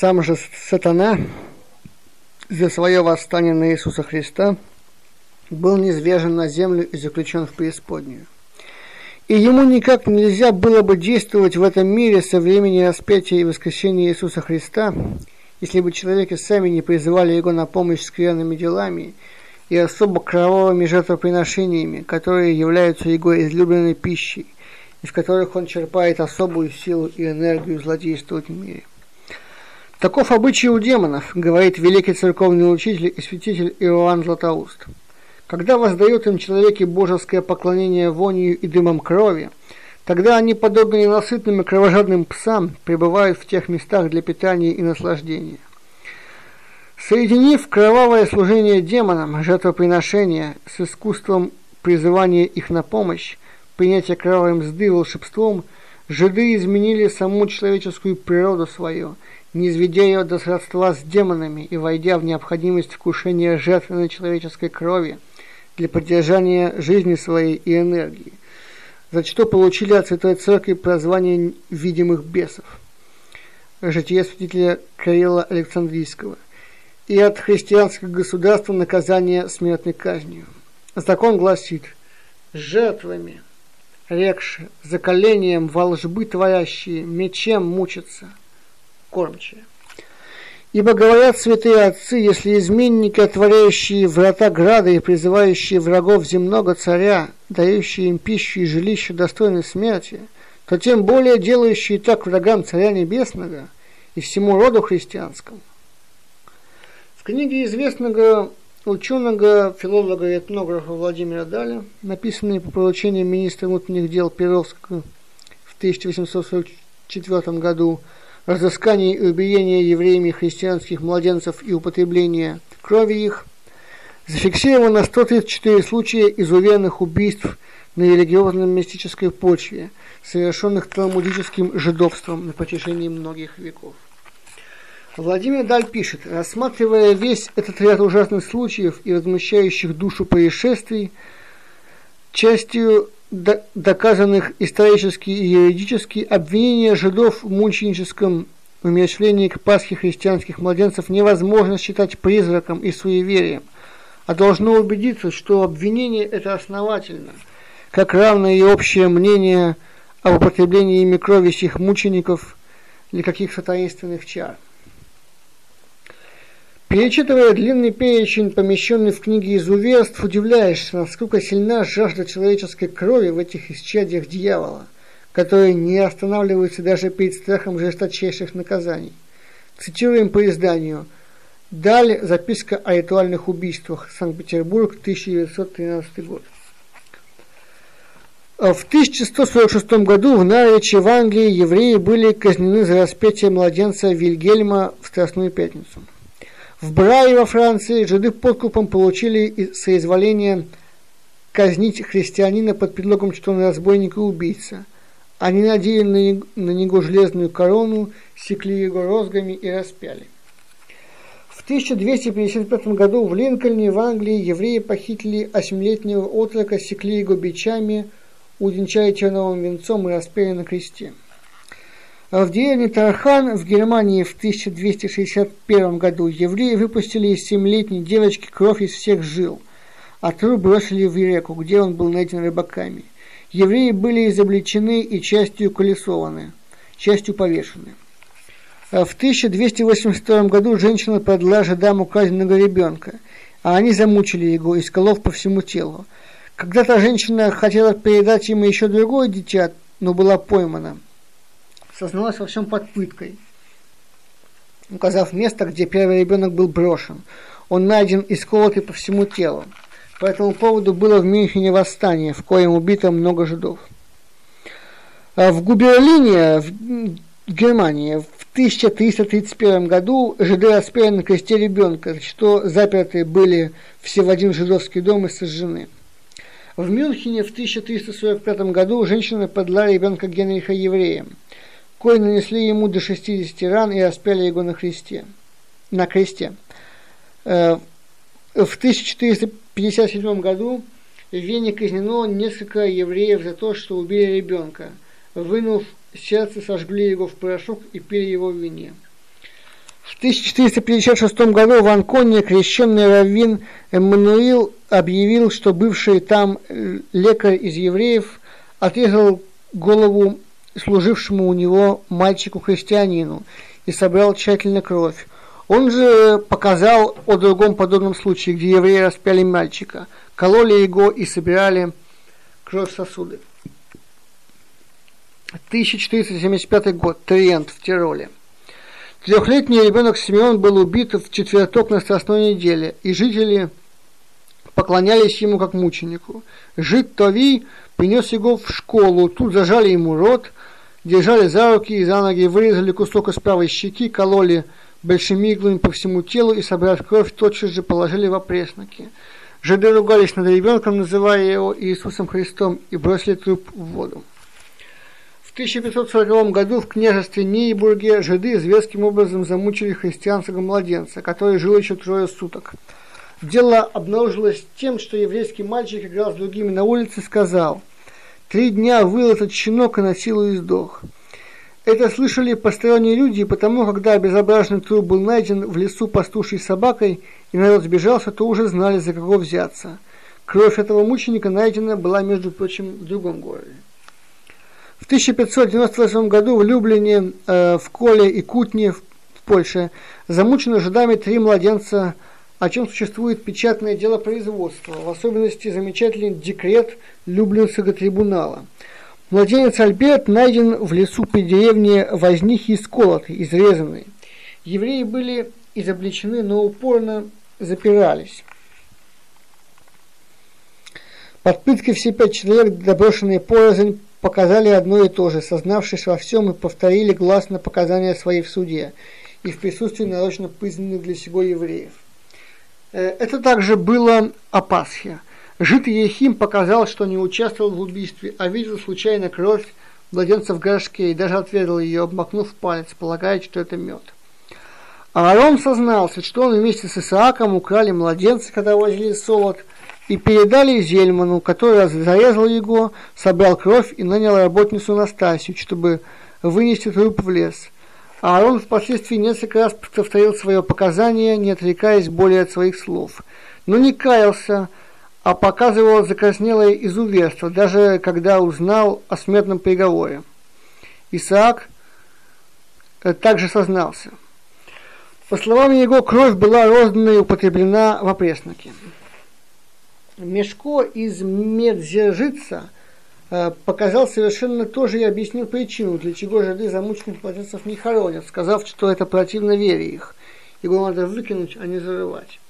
Сам же сатана за свое восстание на Иисуса Христа был низвержен на землю и заключен в преисподнюю. И ему никак нельзя было бы действовать в этом мире со времени распятия и воскресения Иисуса Христа, если бы человеки сами не призывали его на помощь скверными делами и особо кровавыми жертвоприношениями, которые являются его излюбленной пищей, из которых он черпает особую силу и энергию злодействовать в мире. Таков обычай у демонов, говорит великий церковный учитель и святитель Иоанн Златоуст. Когда воздает им человеке божеское поклонение вонью и дымом крови, тогда они, подобно ненасытным и кровожадным псам, пребывают в тех местах для питания и наслаждения. Соединив кровавое служение демонам, жертвоприношение с искусством призывания их на помощь, принятия кровавой мзды волшебством, жиды изменили саму человеческую природу свою – не ее до сродства с демонами и войдя в необходимость вкушения жертвенной человеческой крови для поддержания жизни своей и энергии, за что получили от Святой Церкви прозвание видимых бесов. Житие святителя Кирилла Александрийского и от христианского государства наказание смертной казнью. Закон гласит «жертвами, рекши, закалением волжбы творящие, мечем мучатся» кормчие. Ибо говорят святые отцы, если изменники, отворяющие врата града и призывающие врагов земного царя, дающие им пищу и жилище достойной смерти, то тем более делающие так врагам царя небесного и всему роду христианскому. В книге известного ученого, филолога и этнографа Владимира Даля, написанной по поручению министра внутренних дел Перовского в 1844 году, разыскание и убиение евреями христианских младенцев и употребление крови их, зафиксировано 134 случая изуверенных убийств на религиозно-мистической почве, совершенных талмудическим жидовством на протяжении многих веков. Владимир Даль пишет, рассматривая весь этот ряд ужасных случаев и возмущающих душу происшествий, частью доказанных исторически и юридически, обвинение жидов в мученическом умерщвлении к Пасхе христианских младенцев невозможно считать призраком и суеверием, а должно убедиться, что обвинение это основательно, как равно и общее мнение об употреблении ими крови сих мучеников или каких-то таинственных чар. Перечитывая длинный перечень, помещенный в книге изуверств, удивляешься, насколько сильна жажда человеческой крови в этих исчадиях дьявола, которые не останавливаются даже перед страхом жесточайших наказаний. Цитируем по изданию. Далее записка о ритуальных убийствах. Санкт-Петербург, 1913 год. В 1146 году в Нариче в Англии евреи были казнены за распятие младенца Вильгельма в Страстную Пятницу. В Брае во Франции жиды подкупом получили соизволение казнить христианина под предлогом, что он разбойник и убийца. Они надели на него железную корону, секли его розгами и распяли. В 1255 году в Линкольне в Англии евреи похитили осьмилетнего отрока, секли его бичами, увенчали терновым венцом и распяли на кресте. А в деревне Тархан в Германии в 1261 году евреи выпустили из семилетней девочки кровь из всех жил, а труп бросили в реку, где он был найден рыбаками. Евреи были изобличены и частью колесованы, частью повешены. А в 1282 году женщина продала жидам украденного ребенка, а они замучили его, исколов по всему телу. Когда-то женщина хотела передать ему еще другое дитя, но была поймана – созналась во всем под пыткой, указав место, где первый ребенок был брошен. Он найден и сколотый по всему телу. По этому поводу было в Мюнхене восстание, в коем убито много жидов. А в Губерлине, в Германии, в 1331 году жиды распяли на кресте ребенка, что заперты были все в один жидовский дом и сожжены. В Мюнхене в 1345 году женщина подла ребенка Генриха евреям кои нанесли ему до 60 ран и распяли его на кресте. На кресте. Э, в 1457 году в Вене казнено несколько евреев за то, что убили ребенка. Вынув сердце, сожгли его в порошок и пили его в вине. В 1456 году в Анконе крещенный раввин Эммануил объявил, что бывший там лекарь из евреев отрезал голову служившему у него мальчику-христианину и собрал тщательно кровь. Он же показал о другом подобном случае, где евреи распяли мальчика, кололи его и собирали кровь сосуды. 1475 год. Триент в Тироле. Трехлетний ребенок Симеон был убит в четверток на Страстной неделе, и жители поклонялись ему как мученику. Жид Тови принес его в школу, тут зажали ему рот, держали за руки и за ноги, вырезали кусок из правой щеки, кололи большими иглами по всему телу и, собрав кровь, тотчас же положили в опресноки. Жиды ругались над ребенком, называя его Иисусом Христом, и бросили труп в воду. В 1540 году в княжестве Нейбурге жиды зверским образом замучили христианского младенца, который жил еще трое суток. Дело обнаружилось тем, что еврейский мальчик играл с другими на улице и сказал «Три дня выл этот щенок и на силу и сдох». Это слышали посторонние люди, потому когда обезображенный труп был найден в лесу пастушей собакой, и народ сбежался, то уже знали, за кого взяться. Кровь этого мученика найдена была, между прочим, в другом городе. В 1598 году в Люблине, э, в Коле и Кутне в Польше замучены жидами три младенца, о чем существует печатное дело производства, в особенности замечательный декрет Люблинского трибунала. Младенец Альберт найден в лесу при деревне Вознихи сколотый, изрезанный. Евреи были изобличены, но упорно запирались. Под пыткой все пять человек, доброшенные порознь, показали одно и то же, сознавшись во всем и повторили гласно показания свои в суде и в присутствии нарочно признанных для сего евреев. Э, это также было о Пасхе. Жид Ехим показал, что не участвовал в убийстве, а видел случайно кровь младенца в горшке и даже отведал ее, обмакнув палец, полагая, что это мед. Аарон сознался, что он вместе с Исааком украли младенца, когда возили солод, и передали Зельману, который зарезал его, собрал кровь и нанял работницу Настасию, чтобы вынести труп в лес. Аарон впоследствии несколько раз повторил свое показание, не отрекаясь более от своих слов. Но не каялся, а показывал закраснелое изуверство, даже когда узнал о смертном приговоре. Исаак э, также сознался. По словам его, кровь была роздана и употреблена в опресноке. Мешко из медзержица показал совершенно тоже и объяснил причину, для чего жиды замученных младенцев не хоронят, сказав, что это противно вере их. Его надо выкинуть, а не зарывать.